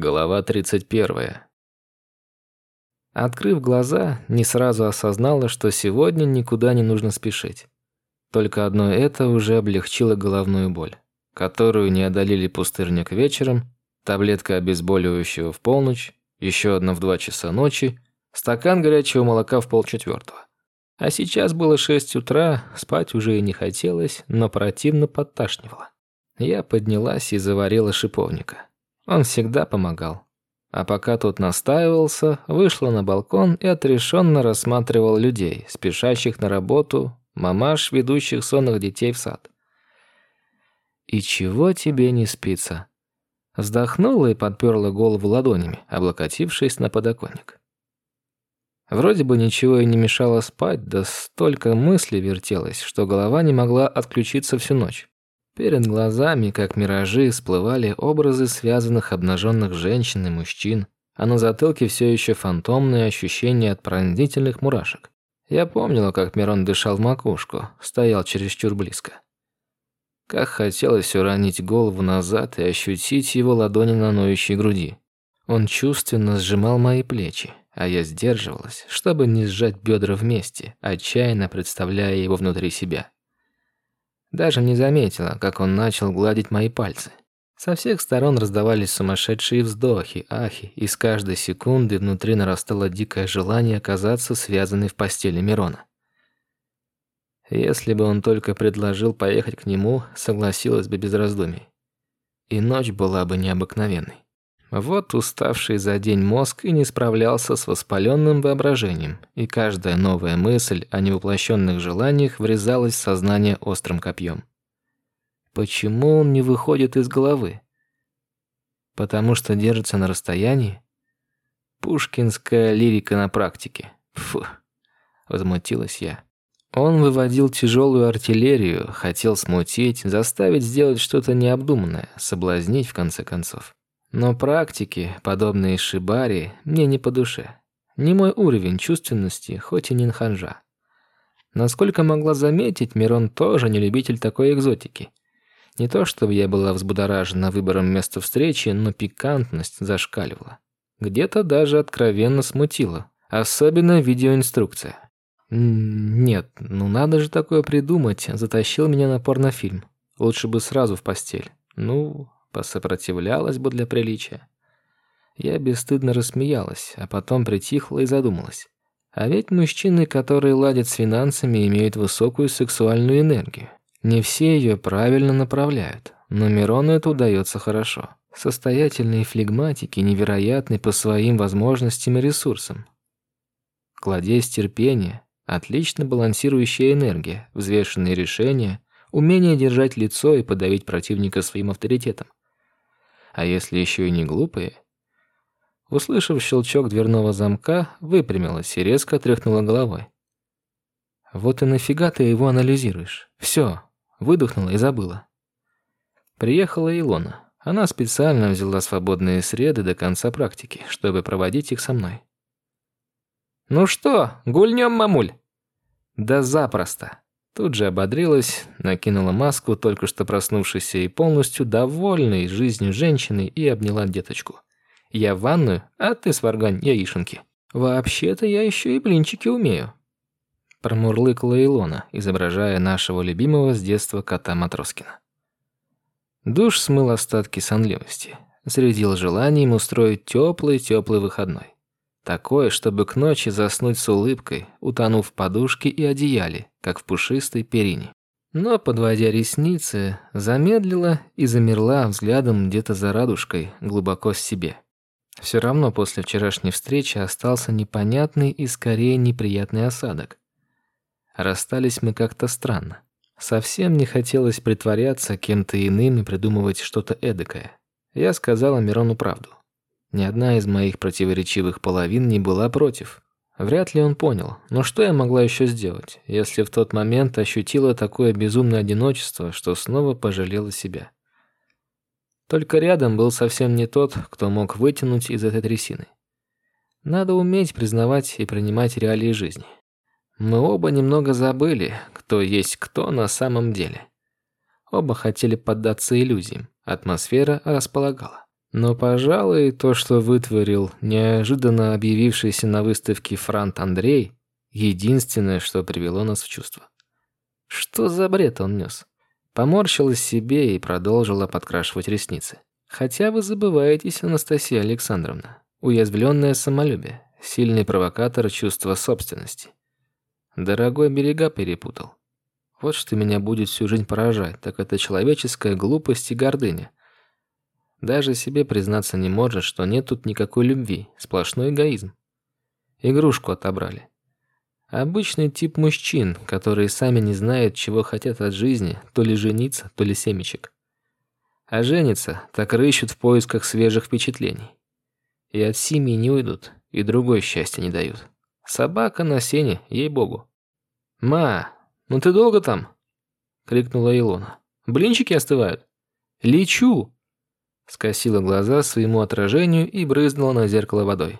Глава 31. Открыв глаза, не сразу осознала, что сегодня никуда не нужно спешить. Только одно это уже облегчило головную боль, которую не одолели пустырник вечером, таблетка обезболивающего в полночь, еще одна в два часа ночи, стакан горячего молока в полчетвертого. А сейчас было шесть утра, спать уже и не хотелось, но противно подташнивало. Я поднялась и заварила шиповника. Он всегда помогал. А пока тот настаивался, вышла на балкон и отрешенно рассматривал людей, спешащих на работу, мамаш, ведущих сонных детей в сад. «И чего тебе не спится?» Вздохнула и подперла голову ладонями, облокотившись на подоконник. Вроде бы ничего и не мешало спать, да столько мыслей вертелось, что голова не могла отключиться всю ночь. Перед глазами, как миражи, всплывали образы связанных обнаженных женщин и мужчин, а на затылке все еще фантомные ощущения от пронзительных мурашек. Я помнила, как Мирон дышал в макушку, стоял чересчур близко. Как хотелось уронить голову назад и ощутить его ладони на ноющей груди. Он чувственно сжимал мои плечи, а я сдерживалась, чтобы не сжать бедра вместе, отчаянно представляя его внутри себя. Даже не заметила, как он начал гладить мои пальцы. Со всех сторон раздавались сумасшедшие вздохи, ахи, и с каждой секунды внутри нарастало дикое желание оказаться связанной в постели Мирона. Если бы он только предложил поехать к нему, согласилась бы без раздумий. И ночь была бы необыкновенной. Вот уставший за день мозг и не справлялся с воспаленным воображением, и каждая новая мысль о невоплощенных желаниях врезалась в сознание острым копьем. Почему он не выходит из головы? Потому что держится на расстоянии? Пушкинская лирика на практике. Фу, возмутилась я. Он выводил тяжелую артиллерию, хотел смутить, заставить сделать что-то необдуманное, соблазнить в конце концов. Но практики, подобные шибари, мне не по душе. Не мой уровень чувственности, хоть и не ханжа. Насколько могла заметить, Мирон тоже не любитель такой экзотики. Не то чтобы я была взбудоражена выбором места встречи, но пикантность зашкаливала. Где-то даже откровенно смутила. Особенно видеоинструкция. Нет, ну надо же такое придумать, затащил меня на порнофильм. Лучше бы сразу в постель. Ну, посопротивлялась бы для приличия. Я бесстыдно рассмеялась, а потом притихла и задумалась. А ведь мужчины, которые ладят с финансами, имеют высокую сексуальную энергию. Не все ее правильно направляют, но Мирону это удается хорошо. Состоятельные флегматики, невероятны по своим возможностям и ресурсам. Кладезь терпения, отлично балансирующая энергия, взвешенные решения, умение держать лицо и подавить противника своим авторитетом. А если еще и не глупые? Услышав щелчок дверного замка, выпрямилась и резко тряхнула головой. Вот и нафига ты его анализируешь? Все, выдохнула и забыла. Приехала Илона. Она специально взяла свободные среды до конца практики, чтобы проводить их со мной. «Ну что, гульнем, мамуль?» «Да запросто!» Тут же ободрилась, накинула маску, только что проснувшейся и полностью довольной жизнью женщины, и обняла деточку. «Я в ванную, а ты сваргань яишенки. Вообще-то я еще и блинчики умею». Промурлыкала Илона, изображая нашего любимого с детства кота Матроскина. Душ смыл остатки сонливости, зарядил желанием устроить теплый-теплый выходной. Такое, чтобы к ночи заснуть с улыбкой, утонув в подушке и одеяле, как в пушистой перине. Но, подводя ресницы, замедлила и замерла взглядом где-то за радужкой, глубоко в себе. Все равно после вчерашней встречи остался непонятный и скорее неприятный осадок. Расстались мы как-то странно. Совсем не хотелось притворяться кем-то иным и придумывать что-то эдакое. Я сказала Мирону правду. Ни одна из моих противоречивых половин не была против. Вряд ли он понял, но что я могла еще сделать, если в тот момент ощутила такое безумное одиночество, что снова пожалела себя. Только рядом был совсем не тот, кто мог вытянуть из этой трясины. Надо уметь признавать и принимать реалии жизни. Мы оба немного забыли, кто есть кто на самом деле. Оба хотели поддаться иллюзиям, атмосфера располагала. Но, пожалуй, то, что вытворил неожиданно объявившийся на выставке Франт Андрей, единственное, что привело нас в чувство. Что за бред он нес? Поморщилась себе и продолжила подкрашивать ресницы. Хотя вы забываетесь, Анастасия Александровна. Уязвленное самолюбие, сильный провокатор чувства собственности. Дорогой берега перепутал. Вот что меня будет всю жизнь поражать, так это человеческая глупость и гордыня. Даже себе признаться не может, что нет тут никакой любви, сплошной эгоизм. Игрушку отобрали. Обычный тип мужчин, которые сами не знают, чего хотят от жизни, то ли жениться, то ли семечек. А женятся, так рыщут в поисках свежих впечатлений. И от семьи не уйдут, и другое счастье не дают. Собака на сене, ей-богу. «Ма, ну ты долго там?» — крикнула Илона. «Блинчики остывают?» «Лечу!» Скосила глаза своему отражению и брызнула на зеркало водой.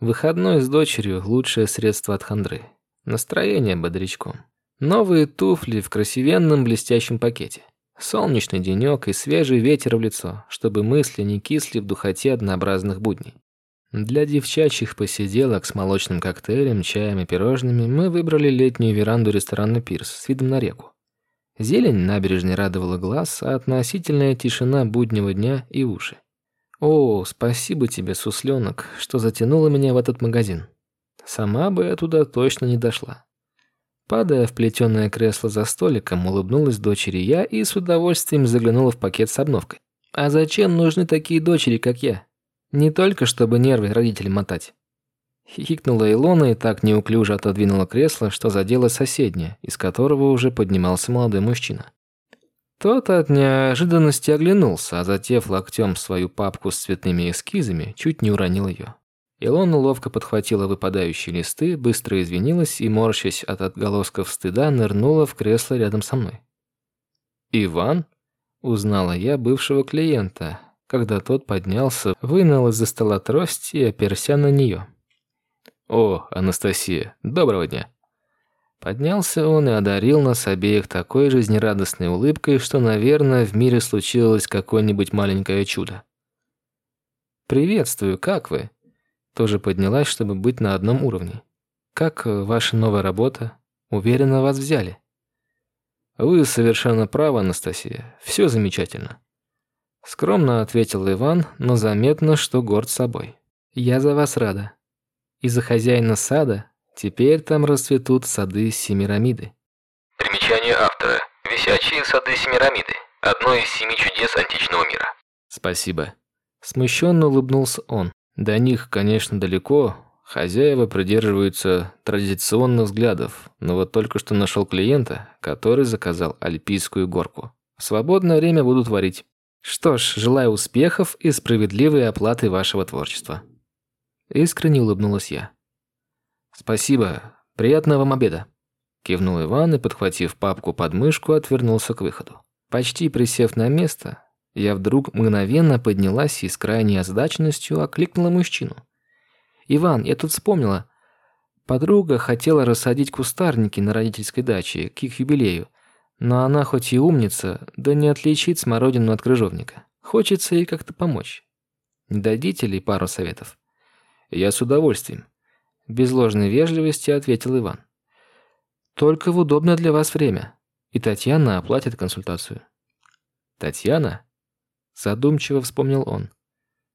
Выходной с дочерью – лучшее средство от хандры. Настроение бодрячком. Новые туфли в красивенном блестящем пакете. Солнечный денек и свежий ветер в лицо, чтобы мысли не кисли в духоте однообразных будней. Для девчачьих посиделок с молочным коктейлем, чаем и пирожными мы выбрали летнюю веранду ресторана «Пирс» с видом на реку. Зелень набережной радовала глаз, а относительная тишина буднего дня и уши. О, спасибо тебе, сусленок, что затянула меня в этот магазин. Сама бы я туда точно не дошла. Падая в плетеное кресло за столиком, улыбнулась дочери я и с удовольствием заглянула в пакет с обновкой. А зачем нужны такие дочери, как я? Не только чтобы нервы родителям мотать. Хихикнула Илона и так неуклюже отодвинула кресло, что задело соседнее, из которого уже поднимался молодой мужчина. Тот от неожиданности оглянулся, а затем локтем свою папку с цветными эскизами чуть не уронил ее. Илона ловко подхватила выпадающие листы, быстро извинилась и, морщась от отголосков стыда, нырнула в кресло рядом со мной. «Иван?» – узнала я бывшего клиента, когда тот поднялся, вынул из-за стола трость и оперся на нее. «О, Анастасия, доброго дня!» Поднялся он и одарил нас обеих такой жизнерадостной улыбкой, что, наверное, в мире случилось какое-нибудь маленькое чудо. «Приветствую, как вы?» Тоже поднялась, чтобы быть на одном уровне. «Как ваша новая работа? Уверенно вас взяли». «Вы совершенно правы, Анастасия. Все замечательно». Скромно ответил Иван, но заметно, что горд собой. «Я за вас рада. И за хозяина сада, Теперь там расцветут сады Семирамиды. Примечание автора. Висячие сады Семирамиды. Одно из семи чудес античного мира. Спасибо. Смущенно улыбнулся он. До них, конечно, далеко. Хозяева придерживаются традиционных взглядов, но вот только что нашел клиента, который заказал альпийскую горку. В свободное время буду творить. Что ж, желаю успехов и справедливой оплаты вашего творчества. Искренне улыбнулась я. «Спасибо. Приятного вам обеда». Кивнул Иван и, подхватив папку под мышку, отвернулся к выходу. Почти присев на место, я вдруг мгновенно поднялась и с крайней озадаченностью окликнула мужчину. «Иван, я тут вспомнила. Подруга хотела рассадить кустарники на родительской даче к их юбилею, но она хоть и умница, да не отличит смородину от крыжовника. Хочется ей как-то помочь. Не дадите ли пару советов?» «Я с удовольствием», без ложной вежливости ответил Иван. Только в удобное для вас время. И Татьяна оплатит консультацию. Татьяна? Задумчиво вспомнил он.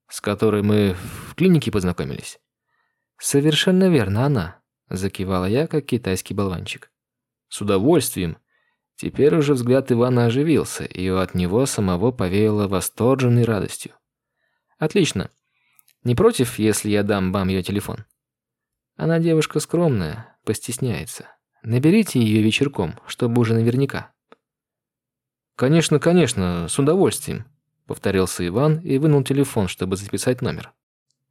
С которой мы в клинике познакомились. Совершенно верно, она. Закивала я, как китайский болванчик. С удовольствием. Теперь уже взгляд Ивана оживился, и от него самого повеяло восторженной радостью. Отлично. Не против, если я дам вам ее телефон? Она девушка скромная, постесняется. Наберите ее вечерком, чтобы уже наверняка. Конечно, конечно, с удовольствием, повторился Иван и вынул телефон, чтобы записать номер.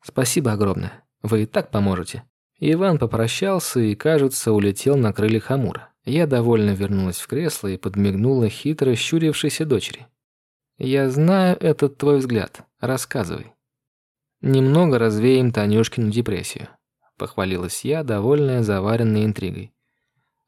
Спасибо огромное. Вы и так поможете. Иван попрощался и, кажется, улетел на крыльях Амура. Я довольно вернулась в кресло и подмигнула хитро щурившейся дочери. «Я знаю этот твой взгляд. Рассказывай». Немного развеем Танюшкину депрессию похвалилась я, довольная заваренной интригой.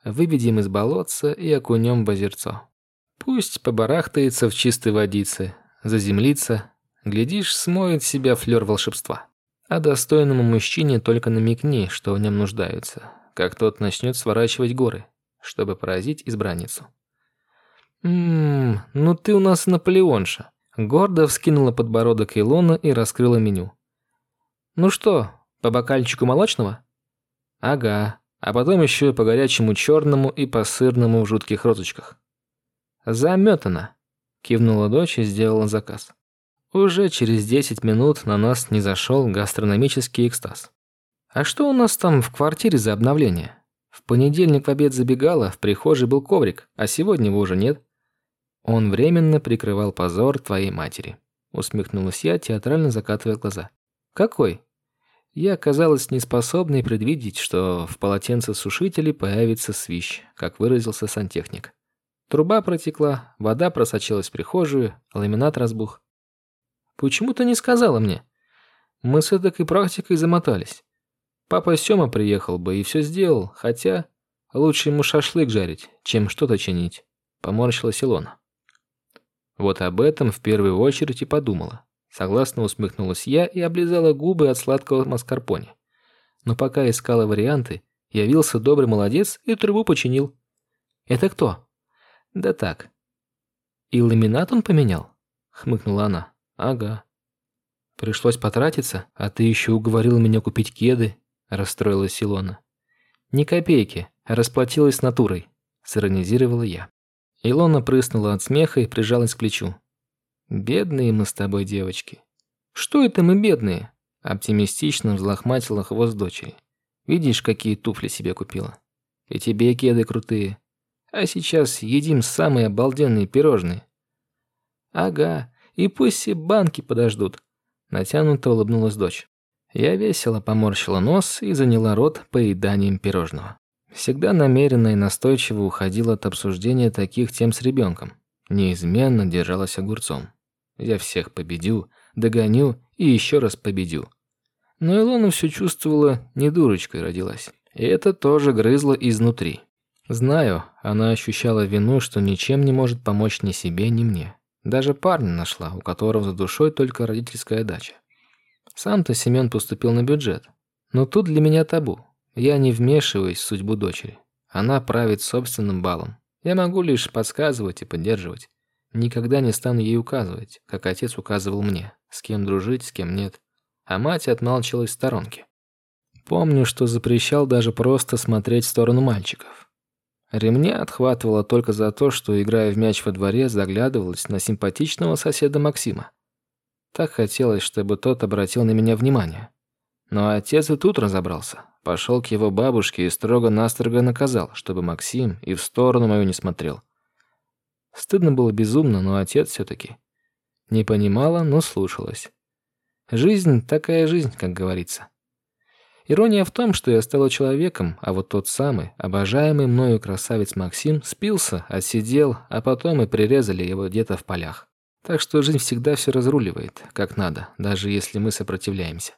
Выведем из болотца и окунем в озерцо. Пусть побарахтается в чистой водице, заземлится, Глядишь, смоет себя флёр волшебства. А достойному мужчине только намекни, что в нем нуждаются, как тот начнет сворачивать горы, чтобы поразить избранницу. «Ммм, ну ты у нас Наполеонша». Гордо вскинула подбородок Илона и раскрыла меню. «Ну что, по бокальчику молочного?» «Ага, а потом еще по горячему черному и по сырному в жутких розочках». «Заметано», – кивнула дочь и сделала заказ. Уже через 10 минут на нас не зашел гастрономический экстаз. «А что у нас там в квартире за обновление?» В понедельник в обед забегала, в прихожей был коврик, а сегодня его уже нет. Он временно прикрывал позор твоей матери. Усмехнулась я, театрально закатывая глаза. Какой? Я оказалась неспособной предвидеть, что в полотенцесушителе появится свищ, как выразился сантехник. Труба протекла, вода просочилась в прихожую, ламинат разбух. Почему ты не сказала мне? Мы с этой практикой замотались. Папа Сёма приехал бы и все сделал, хотя лучше ему шашлык жарить, чем что-то чинить. Поморщилась Илона. Вот об этом в первую очередь и подумала. Согласно усмехнулась я и облизала губы от сладкого маскарпоне. Но пока искала варианты, явился добрый молодец и трубу починил. Это кто? Да так. И ламинат он поменял? Хмыкнула она. Ага. Пришлось потратиться, а ты еще уговорил меня купить кеды, расстроилась Илона. Ни копейки, расплатилась натурой, сиронизировала я. Илона прыснула от смеха и прижалась к плечу. Бедные мы с тобой девочки. Что это мы бедные? Оптимистично взлохматила хвост дочери. Видишь, какие туфли себе купила. И тебе кеды крутые. А сейчас едим самые обалденные пирожные. Ага, и пусть все банки подождут. Натянуто улыбнулась дочь. Я весело поморщила нос и заняла рот поеданием пирожного. Всегда намеренно и настойчиво уходила от обсуждения таких тем с ребенком. Неизменно держалась огурцом. Я всех победю, догоню и еще раз победю. Но Илона все чувствовала, не дурочкой родилась. И это тоже грызло изнутри. Знаю, она ощущала вину, что ничем не может помочь ни себе, ни мне. Даже парня нашла, у которого за душой только родительская дача. Сам-то Семен поступил на бюджет. Но тут для меня табу. Я не вмешиваюсь в судьбу дочери. Она правит собственным балом. Я могу лишь подсказывать и поддерживать. Никогда не стану ей указывать, как отец указывал мне, с кем дружить, с кем нет. А мать отмалчивалась в сторонке. Помню, что запрещал даже просто смотреть в сторону мальчиков. Ремня отхватывала только за то, что, играя в мяч во дворе, заглядывалась на симпатичного соседа Максима. Так хотелось, чтобы тот обратил на меня внимание. Но отец и тут разобрался. Пошел к его бабушке и строго-настрого наказал, чтобы Максим и в сторону мою не смотрел. Стыдно было безумно, но отец все-таки. Не понимала, но слушалась. Жизнь такая жизнь, как говорится. Ирония в том, что я стала человеком, а вот тот самый, обожаемый мною красавец Максим, спился, отсидел, а потом и прирезали его где-то в полях. Так что жизнь всегда все разруливает, как надо, даже если мы сопротивляемся.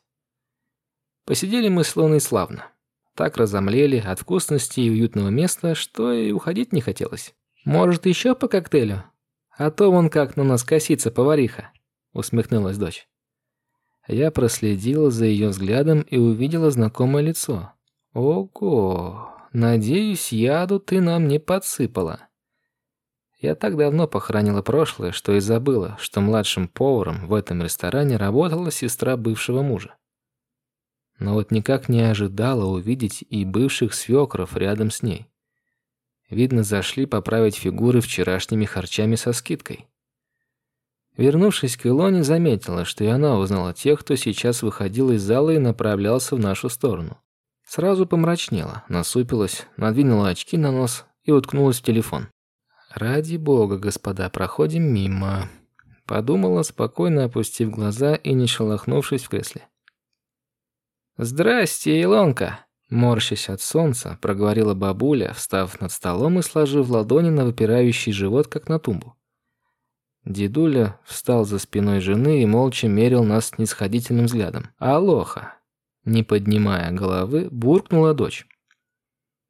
Посидели мы словно и славно. Так разомлели от вкусности и уютного места, что и уходить не хотелось. «Может, еще по коктейлю? А то вон как на нас косится повариха», — усмехнулась дочь. Я проследила за ее взглядом и увидела знакомое лицо. Ого, надеюсь, яду ты нам не подсыпала. Я так давно похоронила прошлое, что и забыла, что младшим поваром в этом ресторане работала сестра бывшего мужа. Но вот никак не ожидала увидеть и бывших свекров рядом с ней. Видно, зашли поправить фигуры вчерашними харчами со скидкой. Вернувшись к Илоне, заметила, что и она узнала тех, кто сейчас выходил из зала и направлялся в нашу сторону. Сразу помрачнела, насупилась, надвинула очки на нос и уткнулась в телефон. «Ради бога, господа, проходим мимо», — подумала, спокойно опустив глаза и не шелохнувшись в кресле. «Здрасте, Илонка!» Морщась от солнца, проговорила бабуля, встав над столом и сложив ладони на выпирающий живот, как на тумбу. Дедуля встал за спиной жены и молча мерил нас снисходительным взглядом. «Алоха!» Не поднимая головы, буркнула дочь.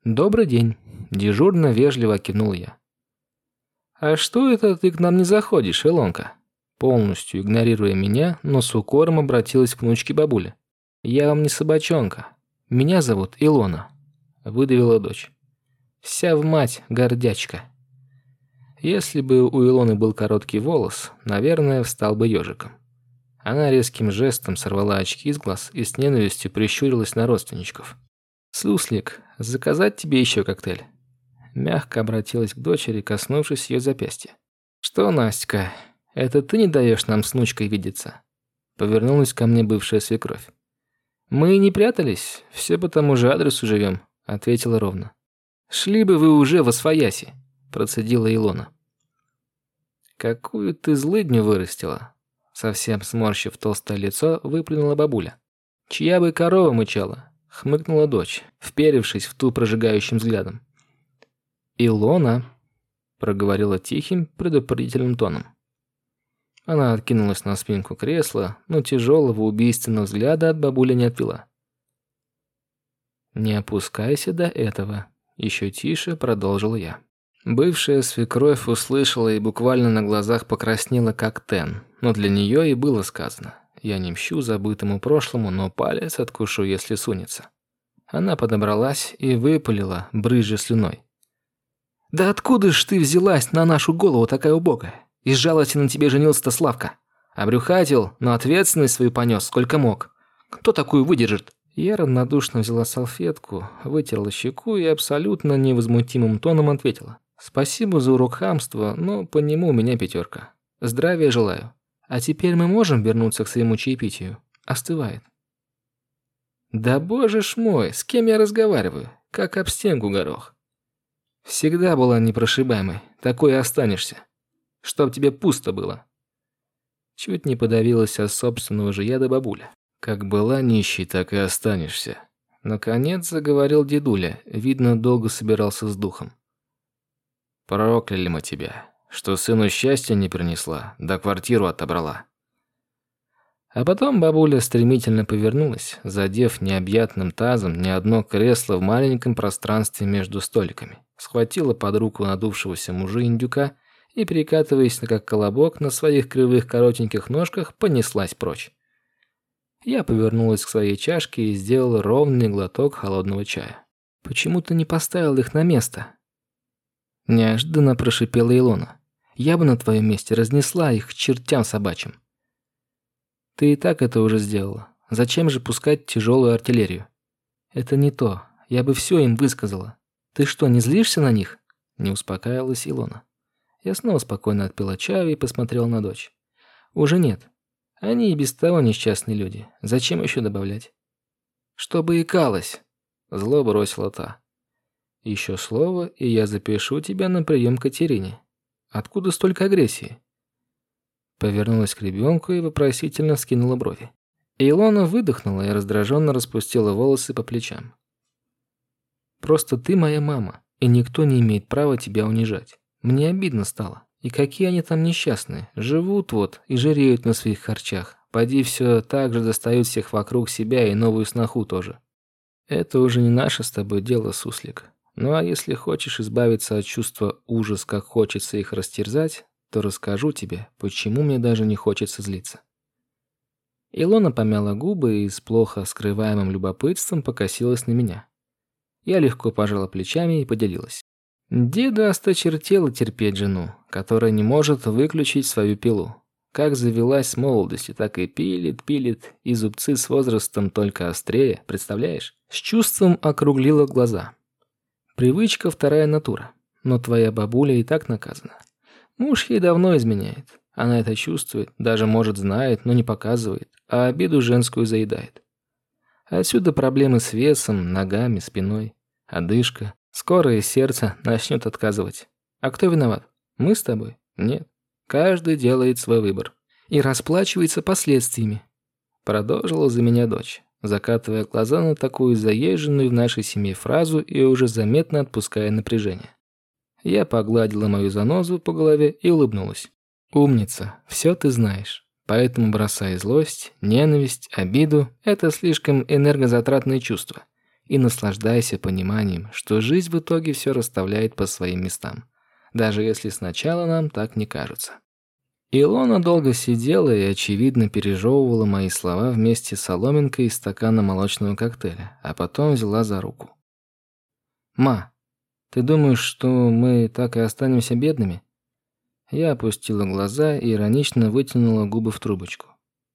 «Добрый день!» – дежурно вежливо кивнул я. «А что это ты к нам не заходишь, Илонка?» полностью игнорируя меня, но с укором обратилась к внучке бабуля. «Я вам не собачонка. Меня зовут Илона», – выдавила дочь. «Вся в мать гордячка». Если бы у Илоны был короткий волос, наверное, встал бы ежиком. Она резким жестом сорвала очки из глаз и с ненавистью прищурилась на родственничков. «Суслик, заказать тебе еще коктейль?» Мягко обратилась к дочери, коснувшись ее запястья. «Что, Настя, это ты не даешь нам с внучкой видеться?» Повернулась ко мне бывшая свекровь. «Мы не прятались, все по тому же адресу живем», — ответила ровно. «Шли бы вы уже во свояси», — процедила Илона. «Какую ты злыдню вырастила?» Совсем сморщив толстое лицо, выплюнула бабуля. «Чья бы корова мычала?» — хмыкнула дочь, вперевшись в ту прожигающим взглядом. «Илона», — проговорила тихим, предупредительным тоном. Она откинулась на спинку кресла, но тяжелого убийственного взгляда от бабули не отвела. «Не опускайся до этого», — еще тише продолжил я. Бывшая свекровь услышала и буквально на глазах покраснела, как тен, но для нее и было сказано. «Я не мщу забытому прошлому, но палец откушу, если сунется». Она подобралась и выпалила, брызжа слюной. «Да откуда ж ты взялась на нашу голову такая убогая? Из жалости на тебе женился-то Славка. Обрюхатил, но ответственность свою понес, сколько мог. Кто такую выдержит?» Я равнодушно взяла салфетку, вытерла щеку и абсолютно невозмутимым тоном ответила. «Спасибо за урок хамства, но по нему у меня пятерка. Здравия желаю. А теперь мы можем вернуться к своему чаепитию? Остывает». «Да боже ж мой, с кем я разговариваю? Как об стенку горох. Всегда была непрошибаемой, такой и останешься. Чтоб тебе пусто было. Чуть не подавилась от собственного же яда бабуля. Как была нищей, так и останешься. Наконец заговорил дедуля, видно, долго собирался с духом. Прокляли мы тебя, что сыну счастья не принесла, да квартиру отобрала. А потом бабуля стремительно повернулась, задев необъятным тазом ни одно кресло в маленьком пространстве между столиками схватила под руку надувшегося мужа индюка и, перекатываясь как колобок на своих кривых коротеньких ножках, понеслась прочь. Я повернулась к своей чашке и сделала ровный глоток холодного чая. «Почему ты не поставил их на место?» Неожиданно прошипела Илона. «Я бы на твоем месте разнесла их к чертям собачьим». «Ты и так это уже сделала. Зачем же пускать тяжелую артиллерию?» «Это не то. Я бы все им высказала. «Ты что, не злишься на них?» Не успокаивалась Илона. Я снова спокойно отпила чаю и посмотрел на дочь. «Уже нет. Они и без того несчастные люди. Зачем еще добавлять?» «Чтобы икалась!» Зло бросила та. «Еще слово, и я запишу тебя на прием к Катерине. Откуда столько агрессии?» Повернулась к ребенку и вопросительно скинула брови. Илона выдохнула и раздраженно распустила волосы по плечам. Просто ты моя мама, и никто не имеет права тебя унижать. Мне обидно стало. И какие они там несчастные. Живут вот и жиреют на своих харчах. Поди все так же достают всех вокруг себя и новую сноху тоже. Это уже не наше с тобой дело, суслик. Ну а если хочешь избавиться от чувства ужас, как хочется их растерзать, то расскажу тебе, почему мне даже не хочется злиться. Илона помяла губы и с плохо скрываемым любопытством покосилась на меня. Я легко пожала плечами и поделилась. Деда осточертело терпеть жену, которая не может выключить свою пилу. Как завелась с молодости, так и пилит, пилит, и зубцы с возрастом только острее, представляешь? С чувством округлила глаза. Привычка вторая натура. Но твоя бабуля и так наказана. Муж ей давно изменяет. Она это чувствует, даже, может, знает, но не показывает, а обиду женскую заедает. Отсюда проблемы с весом, ногами, спиной. Одышка. Скоро и сердце начнет отказывать. А кто виноват? Мы с тобой? Нет. Каждый делает свой выбор. И расплачивается последствиями. Продолжила за меня дочь, закатывая глаза на такую заезженную в нашей семье фразу и уже заметно отпуская напряжение. Я погладила мою занозу по голове и улыбнулась. «Умница, все ты знаешь. Поэтому бросай злость, ненависть, обиду – это слишком энергозатратные чувства и наслаждайся пониманием, что жизнь в итоге все расставляет по своим местам, даже если сначала нам так не кажется. Илона долго сидела и, очевидно, пережевывала мои слова вместе с соломинкой из стакана молочного коктейля, а потом взяла за руку. «Ма, ты думаешь, что мы так и останемся бедными?» Я опустила глаза и иронично вытянула губы в трубочку.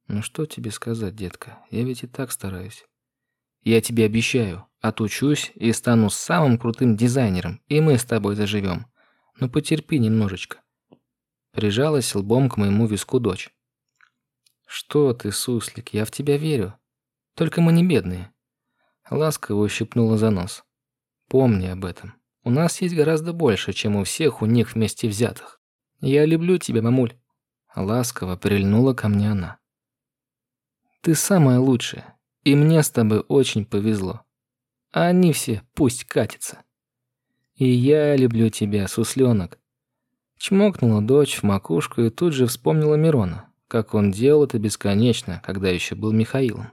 «Ну что тебе сказать, детка? Я ведь и так стараюсь». «Я тебе обещаю, отучусь и стану самым крутым дизайнером, и мы с тобой заживем. Но потерпи немножечко». Прижалась лбом к моему виску дочь. «Что ты, суслик, я в тебя верю. Только мы не бедные». Ласково ущипнула за нос. «Помни об этом. У нас есть гораздо больше, чем у всех у них вместе взятых. Я люблю тебя, мамуль. Ласково прильнула ко мне она. Ты самая лучшая, и мне с тобой очень повезло. А они все пусть катятся. И я люблю тебя, сусленок. Чмокнула дочь в макушку и тут же вспомнила Мирона, как он делал это бесконечно, когда еще был Михаилом.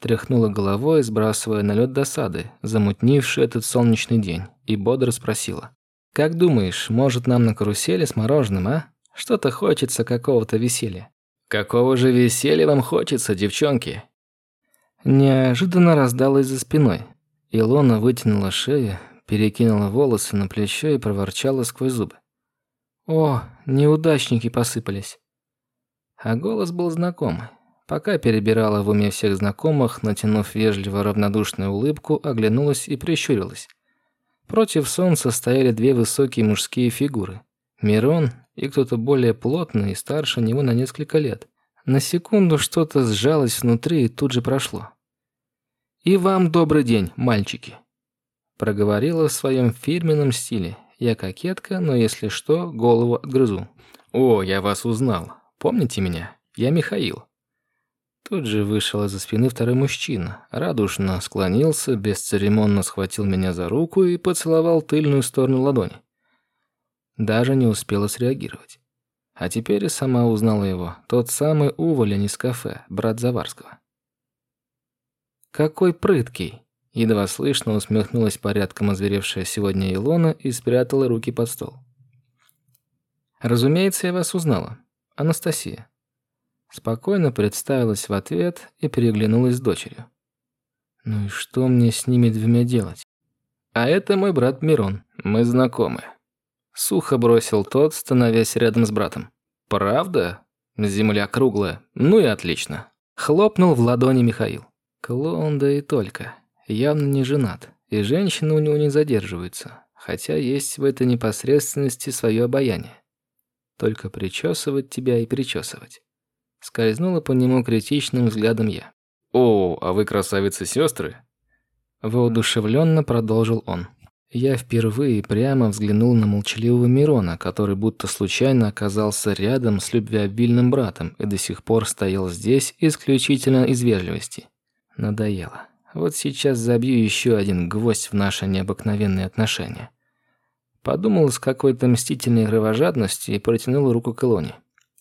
Тряхнула головой, сбрасывая налет досады, замутнивший этот солнечный день, и бодро спросила. Как думаешь, может нам на карусели с мороженым, а? Что-то хочется какого-то веселья. Какого же веселья вам хочется, девчонки? Неожиданно раздалось за спиной. Илона вытянула шею, перекинула волосы на плечо и проворчала сквозь зубы. О, неудачники посыпались. А голос был знакомый. Пока перебирала в уме всех знакомых, натянув вежливо равнодушную улыбку, оглянулась и прищурилась. Против солнца стояли две высокие мужские фигуры. Мирон и кто-то более плотный и старше него на несколько лет. На секунду что-то сжалось внутри и тут же прошло. «И вам добрый день, мальчики!» Проговорила в своем фирменном стиле. Я кокетка, но если что, голову отгрызу. «О, я вас узнал. Помните меня? Я Михаил. Тут же вышел из-за спины второй мужчина, радушно склонился, бесцеремонно схватил меня за руку и поцеловал тыльную сторону ладони. Даже не успела среагировать. А теперь и сама узнала его, тот самый уволень из кафе, брат Заварского. «Какой прыткий!» Едва слышно усмехнулась порядком озверевшая сегодня Илона и спрятала руки под стол. «Разумеется, я вас узнала. Анастасия. Спокойно представилась в ответ и переглянулась с дочерью. Ну и что мне с ними двумя делать? А это мой брат Мирон. Мы знакомы. Сухо бросил тот, становясь рядом с братом. Правда? Земля круглая. Ну и отлично. Хлопнул в ладони Михаил. Клоун да и только. Явно не женат. И женщины у него не задерживаются. Хотя есть в этой непосредственности свое обаяние. Только причесывать тебя и причесывать. Скользнула по нему критичным взглядом я. «О, а вы красавицы-сестры?» Воодушевленно продолжил он. Я впервые прямо взглянул на молчаливого Мирона, который будто случайно оказался рядом с любвеобильным братом и до сих пор стоял здесь исключительно из вежливости. Надоело. Вот сейчас забью еще один гвоздь в наши необыкновенные отношения. Подумал с какой-то мстительной кровожадностью и протянул руку к Илоне.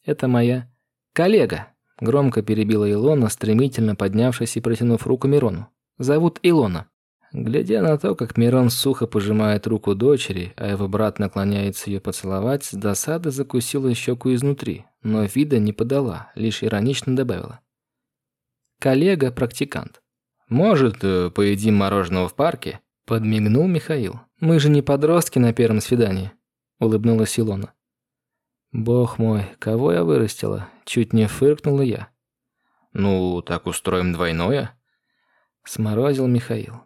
Это моя «Коллега!» – громко перебила Илона, стремительно поднявшись и протянув руку Мирону. «Зовут Илона». Глядя на то, как Мирон сухо пожимает руку дочери, а его брат наклоняется ее поцеловать, с досады закусила щеку изнутри, но вида не подала, лишь иронично добавила. «Коллега-практикант». «Может, э, поедим мороженого в парке?» – подмигнул Михаил. «Мы же не подростки на первом свидании», – улыбнулась Илона. Бог мой, кого я вырастила? Чуть не фыркнула я. Ну, так устроим двойное? Сморозил Михаил.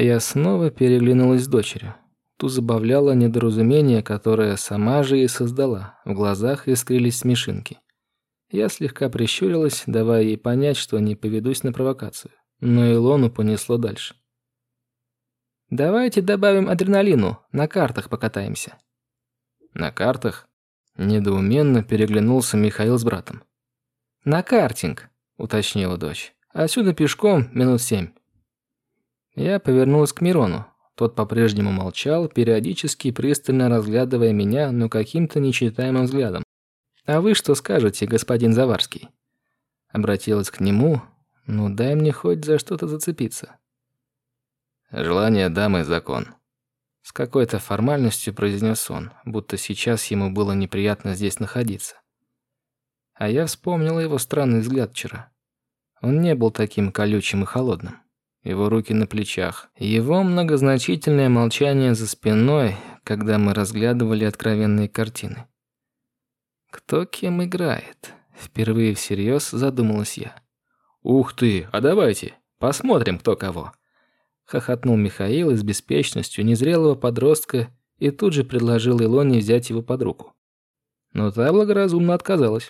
Я снова переглянулась с дочерью. Ту забавляло недоразумение, которое сама же и создала. В глазах искрились смешинки. Я слегка прищурилась, давая ей понять, что не поведусь на провокацию. Но Илону понесло дальше. «Давайте добавим адреналину, на картах покатаемся». «На картах?» Недоуменно переглянулся Михаил с братом. «На картинг», — уточнила дочь. «Отсюда пешком минут семь». Я повернулась к Мирону. Тот по-прежнему молчал, периодически пристально разглядывая меня, но каким-то нечитаемым взглядом. «А вы что скажете, господин Заварский?» Обратилась к нему. «Ну дай мне хоть за что-то зацепиться». «Желание дамы – закон», – С какой-то формальностью произнес он, будто сейчас ему было неприятно здесь находиться. А я вспомнил его странный взгляд вчера. Он не был таким колючим и холодным. Его руки на плечах, его многозначительное молчание за спиной, когда мы разглядывали откровенные картины. Кто кем играет? Впервые всерьез задумалась я. Ух ты, а давайте посмотрим, кто кого. Хохотнул Михаил с беспечностью незрелого подростка и тут же предложил Илоне взять его под руку. Но та благоразумно отказалась.